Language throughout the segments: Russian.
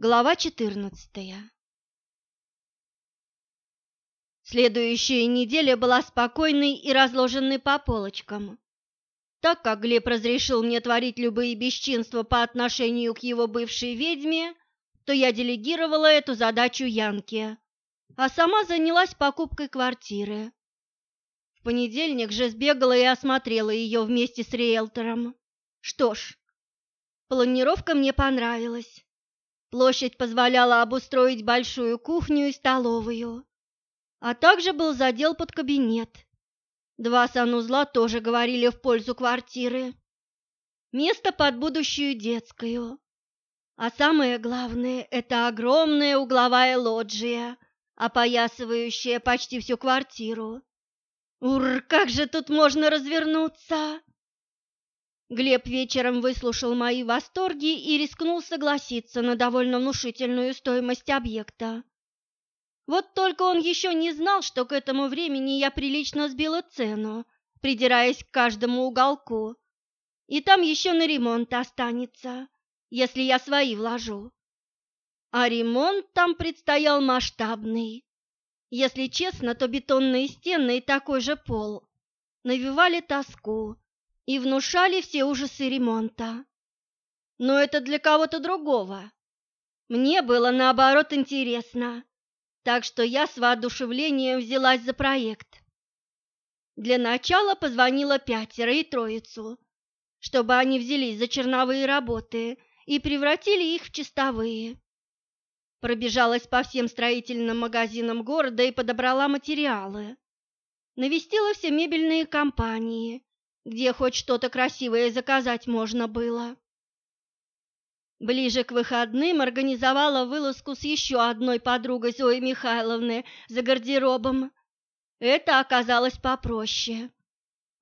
Глава 14. Следующая неделя была спокойной и разложенной по полочкам. Так как Глеб разрешил мне творить любые бесчинства по отношению к его бывшей ведьме, то я делегировала эту задачу Янке, а сама занялась покупкой квартиры. В понедельник же сбегала и осмотрела ее вместе с риэлтором. Что ж, планировка мне понравилась. Площадь позволяла обустроить большую кухню и столовую, а также был задел под кабинет. Два санузла тоже говорили в пользу квартиры. Место под будущую детскую. А самое главное – это огромная угловая лоджия, опоясывающая почти всю квартиру. Ур, как же тут можно развернуться! Глеб вечером выслушал мои восторги и рискнул согласиться на довольно внушительную стоимость объекта. Вот только он еще не знал, что к этому времени я прилично сбила цену, придираясь к каждому уголку. И там еще на ремонт останется, если я свои вложу. А ремонт там предстоял масштабный. Если честно, то бетонные стены и такой же пол навевали тоску и внушали все ужасы ремонта. Но это для кого-то другого. Мне было наоборот интересно, так что я с воодушевлением взялась за проект. Для начала позвонила пятеро и троицу, чтобы они взялись за черновые работы и превратили их в чистовые. Пробежалась по всем строительным магазинам города и подобрала материалы. Навестила все мебельные компании где хоть что-то красивое заказать можно было. Ближе к выходным организовала вылазку с еще одной подругой Зои Михайловны за гардеробом. Это оказалось попроще,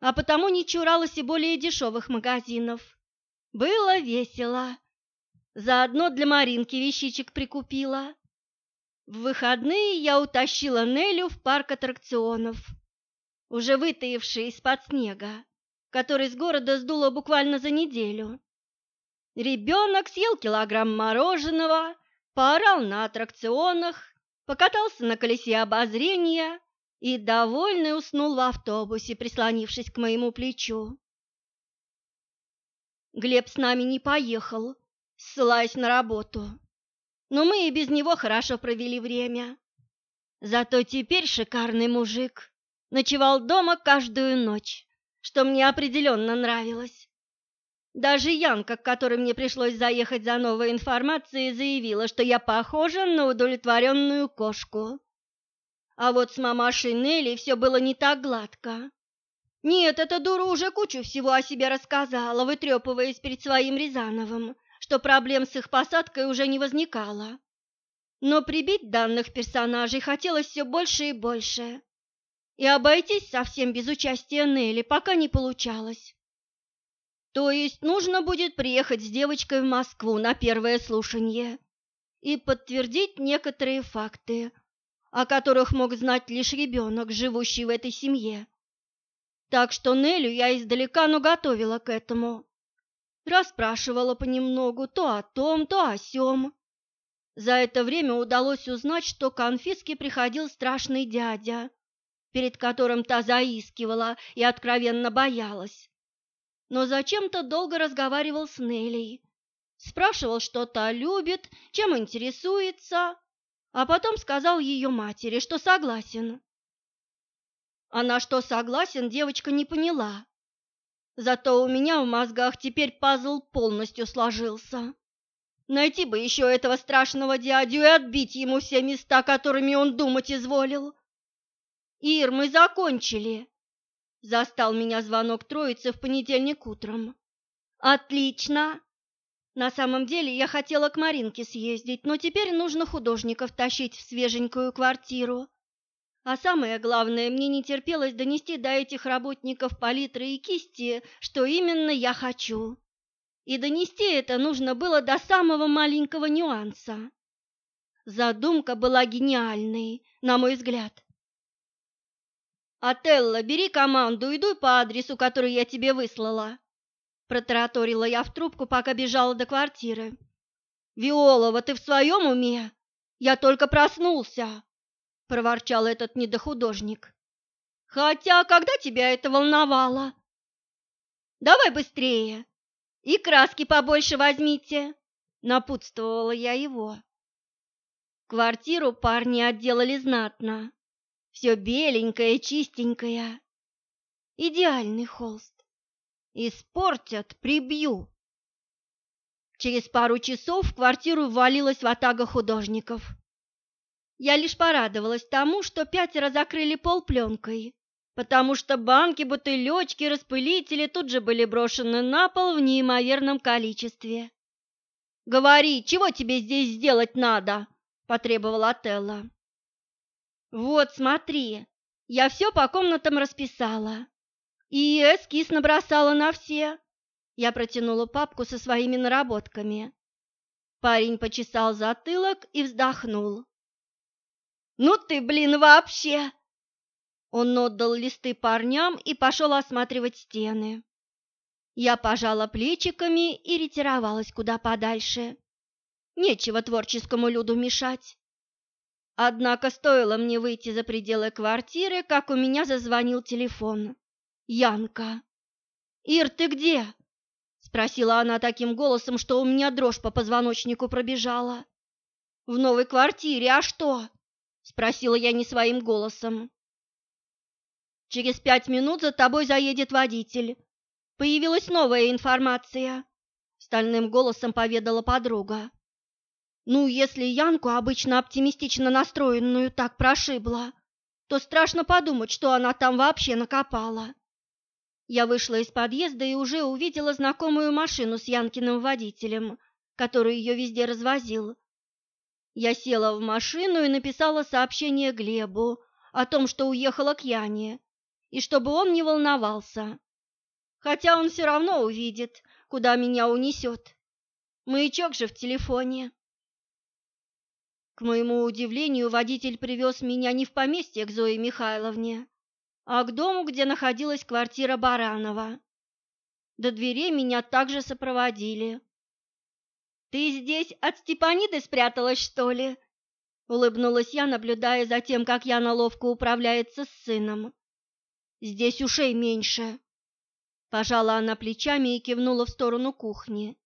а потому не чуралась и более дешевых магазинов. Было весело. Заодно для Маринки вещичек прикупила. В выходные я утащила Нелю в парк аттракционов, уже вытаивший из-под снега который с города сдуло буквально за неделю. Ребенок съел килограмм мороженого, поорал на аттракционах, покатался на колесе обозрения и, довольный, уснул в автобусе, прислонившись к моему плечу. Глеб с нами не поехал, ссылаясь на работу, но мы и без него хорошо провели время. Зато теперь шикарный мужик ночевал дома каждую ночь что мне определенно нравилось. Даже Янка, к которой мне пришлось заехать за новой информацией, заявила, что я похожа на удовлетворенную кошку. А вот с мамашей Нелли все было не так гладко. Нет, эта дура уже кучу всего о себе рассказала, вытрепываясь перед своим Рязановым, что проблем с их посадкой уже не возникало. Но прибить данных персонажей хотелось все больше и больше и обойтись совсем без участия Нелли пока не получалось. То есть нужно будет приехать с девочкой в Москву на первое слушание и подтвердить некоторые факты, о которых мог знать лишь ребенок, живущий в этой семье. Так что Нелю я издалека, но готовила к этому. Расспрашивала понемногу то о том, то о сём. За это время удалось узнать, что к конфиске приходил страшный дядя, перед которым та заискивала и откровенно боялась. Но зачем-то долго разговаривал с Нелей, спрашивал, что та любит, чем интересуется, а потом сказал ее матери, что согласен. Она что согласен, девочка не поняла. Зато у меня в мозгах теперь пазл полностью сложился. Найти бы еще этого страшного дядю и отбить ему все места, которыми он думать изволил. «Ир, мы закончили!» Застал меня звонок троицы в понедельник утром. «Отлично!» На самом деле я хотела к Маринке съездить, но теперь нужно художников тащить в свеженькую квартиру. А самое главное, мне не терпелось донести до этих работников палитры и кисти, что именно я хочу. И донести это нужно было до самого маленького нюанса. Задумка была гениальной, на мой взгляд. «Отелло, бери команду и дуй по адресу, который я тебе выслала!» Протараторила я в трубку, пока бежала до квартиры. Виолова, ты в своем уме? Я только проснулся, проворчал этот недохудожник. Хотя, когда тебя это волновало? Давай быстрее. И краски побольше возьмите, напутствовала я его. Квартиру парни отделали знатно. Все беленькое, чистенькое. Идеальный холст. Испортят, прибью. Через пару часов в квартиру ввалилась ватага художников. Я лишь порадовалась тому, что пятеро закрыли пол пленкой, потому что банки, бутылечки, распылители тут же были брошены на пол в неимоверном количестве. «Говори, чего тебе здесь сделать надо?» – потребовала Телла. «Вот, смотри, я все по комнатам расписала и эскиз набросала на все. Я протянула папку со своими наработками. Парень почесал затылок и вздохнул. «Ну ты, блин, вообще!» Он отдал листы парням и пошел осматривать стены. Я пожала плечиками и ретировалась куда подальше. Нечего творческому люду мешать. Однако стоило мне выйти за пределы квартиры, как у меня зазвонил телефон. Янка. «Ир, ты где?» Спросила она таким голосом, что у меня дрожь по позвоночнику пробежала. «В новой квартире, а что?» Спросила я не своим голосом. «Через пять минут за тобой заедет водитель. Появилась новая информация», — стальным голосом поведала подруга. «Ну, если Янку, обычно оптимистично настроенную, так прошибло, то страшно подумать, что она там вообще накопала». Я вышла из подъезда и уже увидела знакомую машину с Янкиным водителем, который ее везде развозил. Я села в машину и написала сообщение Глебу о том, что уехала к Яне, и чтобы он не волновался. Хотя он все равно увидит, куда меня унесет. Маячок же в телефоне. К моему удивлению, водитель привез меня не в поместье к Зое Михайловне, а к дому, где находилась квартира Баранова. До дверей меня также сопроводили. «Ты здесь от Степаниды спряталась, что ли?» Улыбнулась я, наблюдая за тем, как Яна ловко управляется с сыном. «Здесь ушей меньше». Пожала она плечами и кивнула в сторону кухни.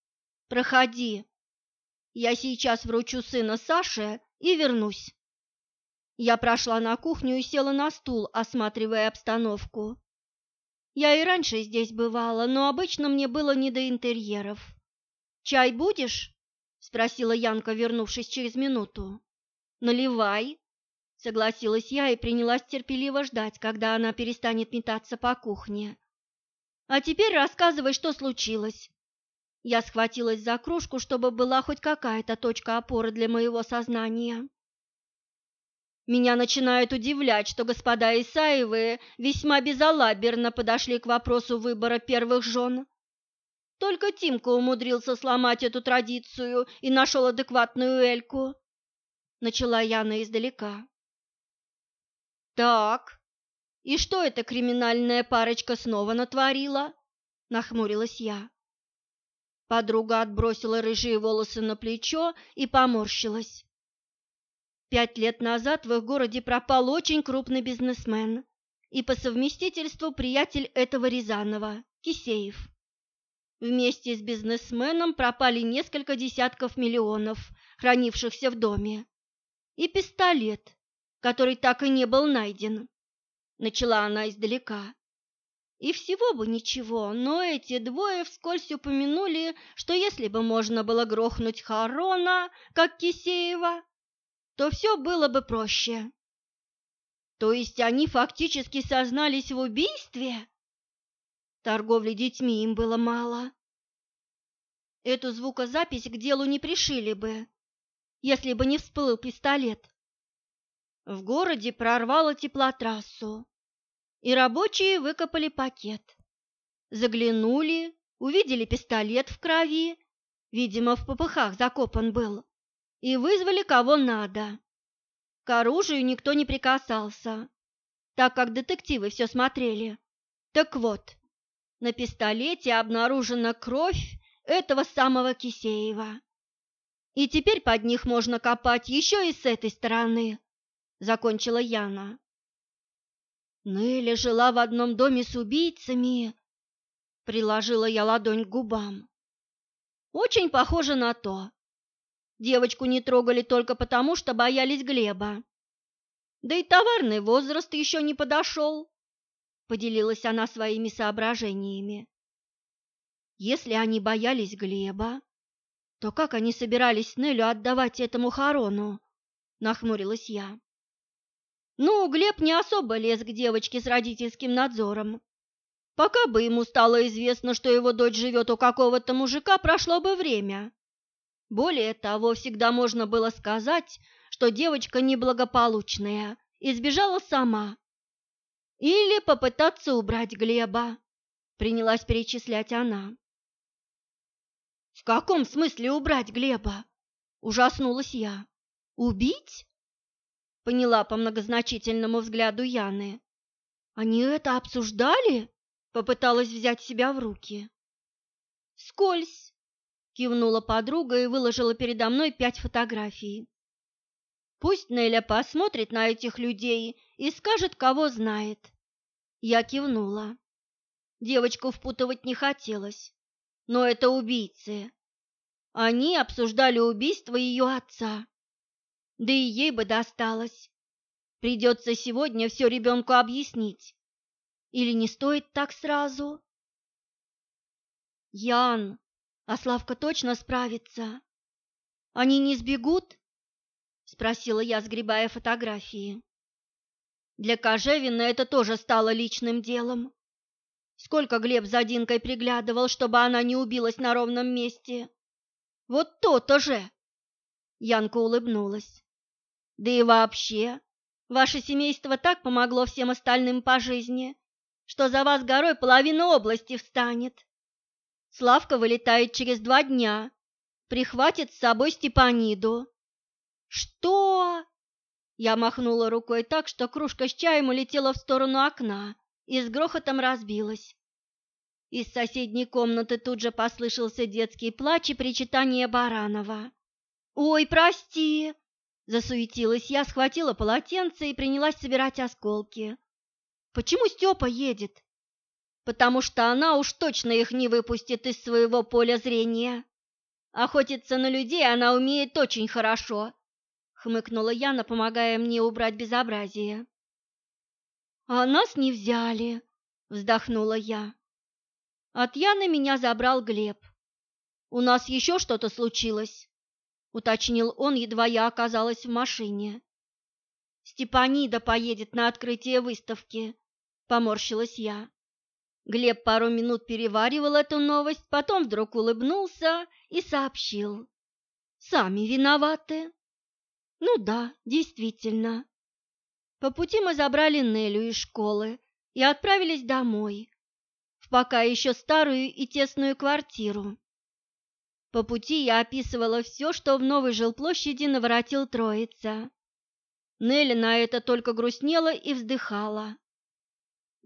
«Проходи. Я сейчас вручу сына Саше и вернусь». Я прошла на кухню и села на стул, осматривая обстановку. Я и раньше здесь бывала, но обычно мне было не до интерьеров. «Чай будешь?» — спросила Янка, вернувшись через минуту. «Наливай», — согласилась я и принялась терпеливо ждать, когда она перестанет метаться по кухне. «А теперь рассказывай, что случилось». Я схватилась за кружку, чтобы была хоть какая-то точка опоры для моего сознания. Меня начинает удивлять, что господа Исаевы весьма безалаберно подошли к вопросу выбора первых жен. Только Тимка умудрился сломать эту традицию и нашел адекватную Эльку. Начала Яна издалека. Так, и что эта криминальная парочка снова натворила? Нахмурилась я. Подруга отбросила рыжие волосы на плечо и поморщилась. Пять лет назад в их городе пропал очень крупный бизнесмен и по совместительству приятель этого Рязанова, Кисеев. Вместе с бизнесменом пропали несколько десятков миллионов, хранившихся в доме, и пистолет, который так и не был найден. Начала она издалека. И всего бы ничего, но эти двое вскользь упомянули, что если бы можно было грохнуть Харона, как Кисеева, то все было бы проще. То есть они фактически сознались в убийстве? Торговли детьми им было мало. Эту звукозапись к делу не пришили бы, если бы не всплыл пистолет. В городе прорвало теплотрассу, и рабочие выкопали пакет. Заглянули, увидели пистолет в крови, видимо, в попыхах закопан был и вызвали кого надо. К оружию никто не прикасался, так как детективы все смотрели. Так вот, на пистолете обнаружена кровь этого самого Кисеева. И теперь под них можно копать еще и с этой стороны, закончила Яна. Нелли жила в одном доме с убийцами, приложила я ладонь к губам. Очень похоже на то. Девочку не трогали только потому, что боялись Глеба. Да и товарный возраст еще не подошел, поделилась она своими соображениями. Если они боялись Глеба, то как они собирались Нелю отдавать этому Харону? Нахмурилась я. Ну, Глеб не особо лез к девочке с родительским надзором. Пока бы ему стало известно, что его дочь живет у какого-то мужика, прошло бы время. Более того, всегда можно было сказать, что девочка неблагополучная и сбежала сама. Или попытаться убрать Глеба, принялась перечислять она. В каком смысле убрать Глеба? Ужаснулась я. Убить? Поняла по многозначительному взгляду Яны. Они это обсуждали? Попыталась взять себя в руки. Скользь, кивнула подруга и выложила передо мной пять фотографий. Пусть Неля посмотрит на этих людей и скажет, кого знает. Я кивнула. Девочку впутывать не хотелось, но это убийцы. Они обсуждали убийство ее отца. Да и ей бы досталось. Придется сегодня все ребенку объяснить. Или не стоит так сразу? Ян, а Славка точно справится? Они не сбегут? спросила я, сгребая фотографии. Для Кожевина это тоже стало личным делом. Сколько Глеб за Динкой приглядывал, чтобы она не убилась на ровном месте. Вот то-то же. Янка улыбнулась. Да и вообще, ваше семейство так помогло всем остальным по жизни, что за вас горой половина области встанет. Славка вылетает через два дня, прихватит с собой Степаниду. «Что?» Я махнула рукой так, что кружка с чаем улетела в сторону окна и с грохотом разбилась. Из соседней комнаты тут же послышался детский плач и причитание Баранова. «Ой, прости!» – засуетилась я, схватила полотенце и принялась собирать осколки. «Почему Степа едет?» «Потому что она уж точно их не выпустит из своего поля зрения. Охотиться на людей она умеет очень хорошо, хмыкнула Яна, помогая мне убрать безобразие. А нас не взяли, вздохнула я. От Яны меня забрал Глеб. У нас еще что-то случилось, уточнил он, едва я оказалась в машине. Степанида поедет на открытие выставки, поморщилась я. Глеб пару минут переваривал эту новость, потом вдруг улыбнулся и сообщил. «Сами виноваты. Ну да, действительно. По пути мы забрали Нелю из школы и отправились домой, в пока еще старую и тесную квартиру. По пути я описывала все, что в новой жилплощади наворотил троица. Нелли на это только грустнела и вздыхала.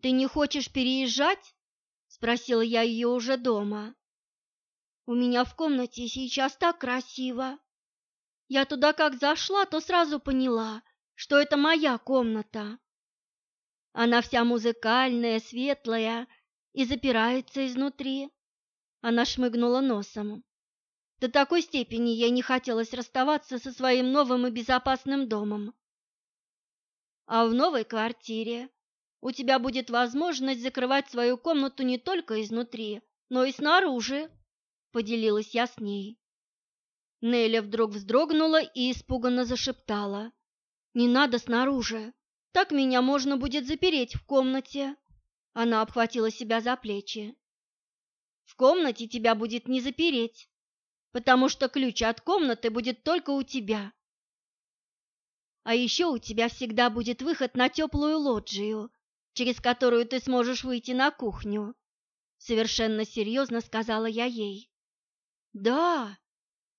«Ты не хочешь переезжать?» – спросила я ее уже дома. «У меня в комнате сейчас так красиво. Я туда как зашла, то сразу поняла, что это моя комната. Она вся музыкальная, светлая и запирается изнутри. Она шмыгнула носом. До такой степени ей не хотелось расставаться со своим новым и безопасным домом. А в новой квартире у тебя будет возможность закрывать свою комнату не только изнутри, но и снаружи, поделилась я с ней. Неля вдруг вздрогнула и испуганно зашептала. «Не надо снаружи, так меня можно будет запереть в комнате». Она обхватила себя за плечи. «В комнате тебя будет не запереть, потому что ключ от комнаты будет только у тебя. А еще у тебя всегда будет выход на теплую лоджию, через которую ты сможешь выйти на кухню», совершенно серьезно сказала я ей. «Да!»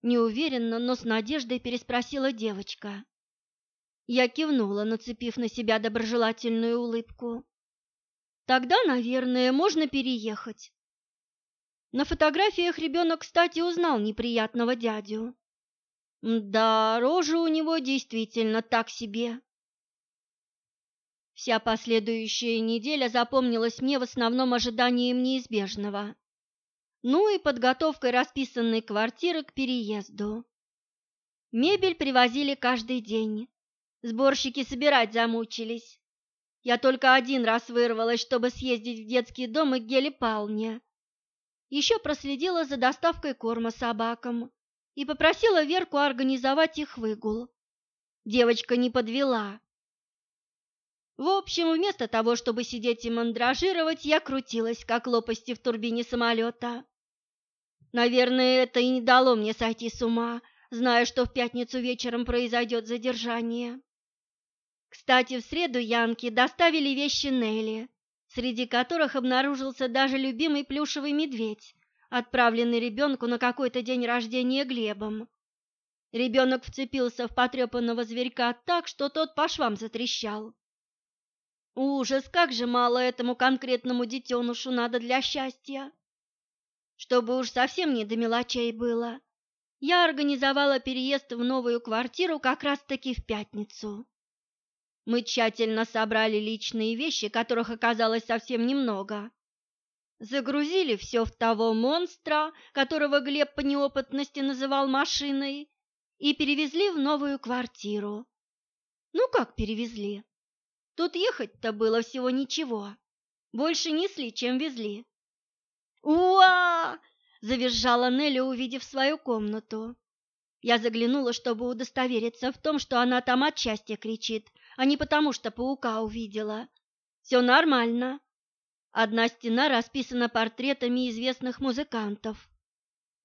Неуверенно, но с надеждой переспросила девочка. Я кивнула, нацепив на себя доброжелательную улыбку. Тогда, наверное, можно переехать. На фотографиях ребенок, кстати, узнал неприятного дядю. Да, рожа у него действительно так себе. Вся последующая неделя запомнилась мне в основном ожиданием неизбежного. Ну и подготовкой расписанной квартиры к переезду. Мебель привозили каждый день. Сборщики собирать замучились. Я только один раз вырвалась, чтобы съездить в детский дом и к Геле. Еще проследила за доставкой корма собакам и попросила Верку организовать их выгул. Девочка не подвела. В общем, вместо того, чтобы сидеть и мандражировать, я крутилась, как лопасти в турбине самолета. Наверное, это и не дало мне сойти с ума, зная, что в пятницу вечером произойдет задержание. Кстати, в среду Янки доставили вещи Нелли, среди которых обнаружился даже любимый плюшевый медведь, отправленный ребенку на какой-то день рождения Глебом. Ребенок вцепился в потрепанного зверька так, что тот по швам затрещал. Ужас, как же мало этому конкретному детенышу надо для счастья. Чтобы уж совсем не до мелочей было, я организовала переезд в новую квартиру как раз-таки в пятницу. Мы тщательно собрали личные вещи, которых оказалось совсем немного. Загрузили все в того монстра, которого Глеб по неопытности называл машиной, и перевезли в новую квартиру. Ну как перевезли? Тут ехать-то было всего ничего. Больше несли, чем везли. «Уа!» – завизжала Нелли, увидев свою комнату. Я заглянула, чтобы удостовериться в том, что она там от счастья кричит, а не потому, что паука увидела. Все нормально. Одна стена расписана портретами известных музыкантов,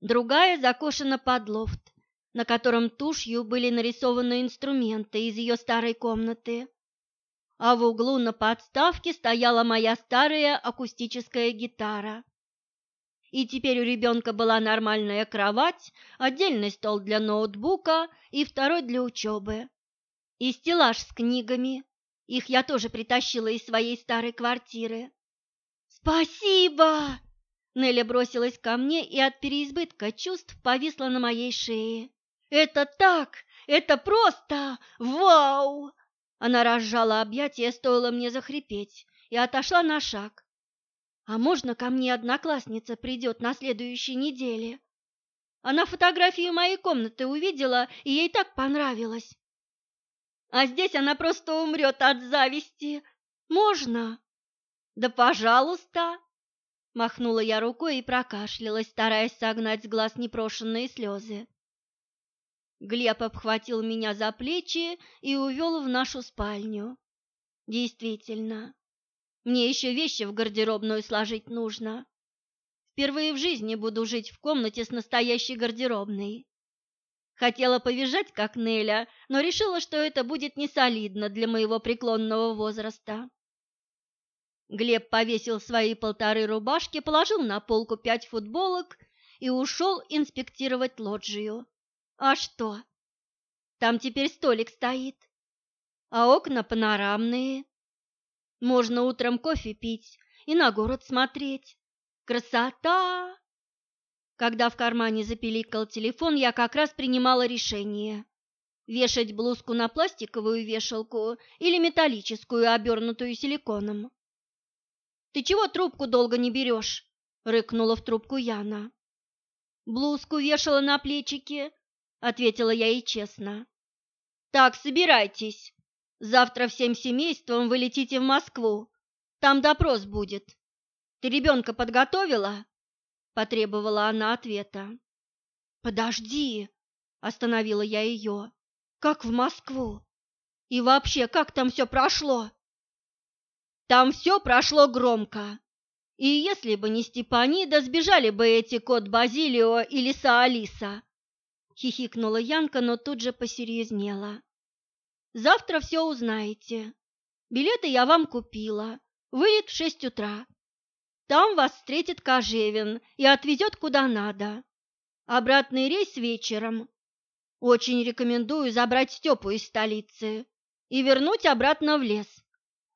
другая закошена под лофт, на котором тушью были нарисованы инструменты из ее старой комнаты а в углу на подставке стояла моя старая акустическая гитара. И теперь у ребенка была нормальная кровать, отдельный стол для ноутбука и второй для учебы. И стеллаж с книгами. Их я тоже притащила из своей старой квартиры. «Спасибо!» Нелли бросилась ко мне и от переизбытка чувств повисла на моей шее. «Это так! Это просто! Вау!» Она разжала объятия, стоило мне захрипеть, и отошла на шаг. А можно ко мне одноклассница придет на следующей неделе? Она фотографию моей комнаты увидела, и ей так понравилось. А здесь она просто умрет от зависти. Можно? Да, пожалуйста. Махнула я рукой и прокашлялась, стараясь согнать с глаз непрошенные слезы. Глеб обхватил меня за плечи и увел в нашу спальню. Действительно, мне еще вещи в гардеробную сложить нужно. Впервые в жизни буду жить в комнате с настоящей гардеробной. Хотела повизжать, как Неля, но решила, что это будет несолидно для моего преклонного возраста. Глеб повесил свои полторы рубашки, положил на полку пять футболок и ушел инспектировать лоджию. А что? Там теперь столик стоит, а окна панорамные. Можно утром кофе пить и на город смотреть. Красота! Когда в кармане запиликал телефон, я как раз принимала решение. Вешать блузку на пластиковую вешалку или металлическую, обернутую силиконом. «Ты чего трубку долго не берешь?» — рыкнула в трубку Яна. «Блузку вешала на плечики, ответила я ей честно. Так, собирайтесь. Завтра всем семейством вы летите в Москву. Там допрос будет. Ты ребенка подготовила? Потребовала она ответа. Подожди, остановила я ее. Как в Москву? И вообще, как там все прошло? Там все прошло громко. И если бы не Степанида, сбежали бы эти кот Базилио и лиса хихикнула Янка, но тут же посерьезнела. Завтра все узнаете. Билеты я вам купила. Вылет в шесть утра. Там вас встретит Кожевин и отвезет куда надо. Обратный рейс вечером. Очень рекомендую забрать Степу из столицы и вернуть обратно в лес.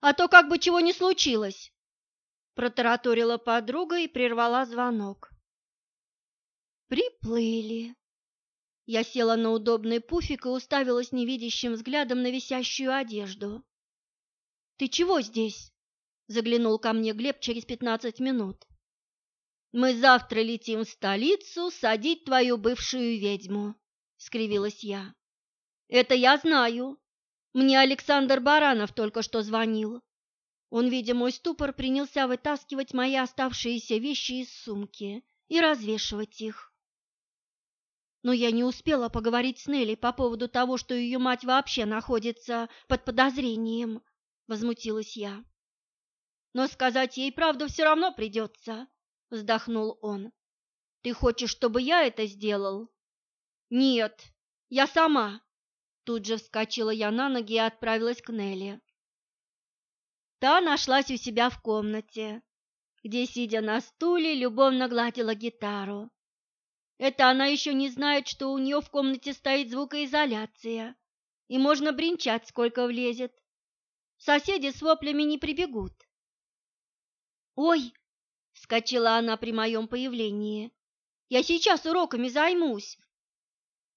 А то как бы чего не случилось. Протараторила подруга и прервала звонок. Приплыли. Я села на удобный пуфик и уставилась невидящим взглядом на висящую одежду. «Ты чего здесь?» — заглянул ко мне Глеб через пятнадцать минут. «Мы завтра летим в столицу садить твою бывшую ведьму», — скривилась я. «Это я знаю. Мне Александр Баранов только что звонил. Он, видя мой ступор, принялся вытаскивать мои оставшиеся вещи из сумки и развешивать их но я не успела поговорить с Нелли по поводу того, что ее мать вообще находится под подозрением, — возмутилась я. «Но сказать ей правду все равно придется», — вздохнул он. «Ты хочешь, чтобы я это сделал?» «Нет, я сама», — тут же вскочила я на ноги и отправилась к Нелли. Та нашлась у себя в комнате, где, сидя на стуле, любовно гладила гитару. Это она еще не знает, что у нее в комнате стоит звукоизоляция, и можно бренчать, сколько влезет. Соседи с воплями не прибегут. «Ой!» — вскочила она при моем появлении. «Я сейчас уроками займусь».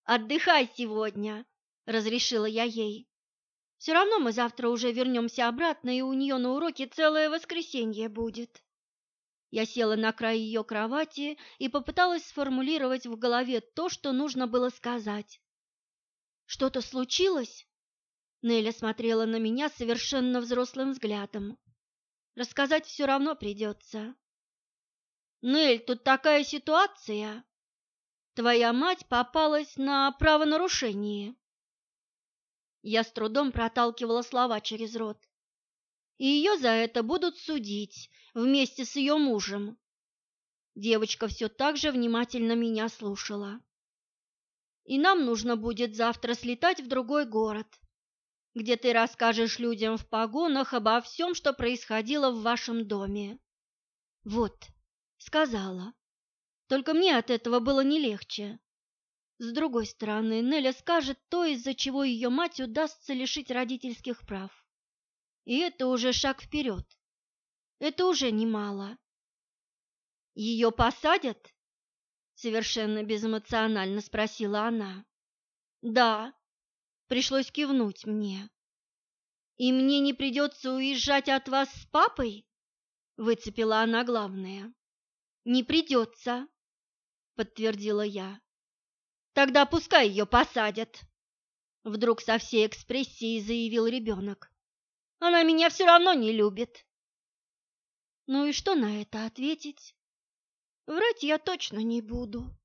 «Отдыхай сегодня», — разрешила я ей. «Все равно мы завтра уже вернемся обратно, и у нее на уроке целое воскресенье будет». Я села на край ее кровати и попыталась сформулировать в голове то, что нужно было сказать. «Что-то случилось?» Неля смотрела на меня совершенно взрослым взглядом. «Рассказать все равно придется». «Нель, тут такая ситуация. Твоя мать попалась на правонарушение». Я с трудом проталкивала слова через рот. «И ее за это будут судить, вместе с ее мужем. Девочка все так же внимательно меня слушала. И нам нужно будет завтра слетать в другой город, где ты расскажешь людям в погонах обо всем, что происходило в вашем доме. Вот, сказала. Только мне от этого было не легче. С другой стороны, Неля скажет то, из-за чего ее мать удастся лишить родительских прав. И это уже шаг вперед. Это уже немало. Ее посадят? Совершенно безэмоционально спросила она. Да, пришлось кивнуть мне. И мне не придется уезжать от вас с папой? Выцепила она главное. Не придется, подтвердила я. Тогда пускай ее посадят. Вдруг со всей экспрессией заявил ребенок. Она меня все равно не любит. Ну и что на это ответить? Врать я точно не буду.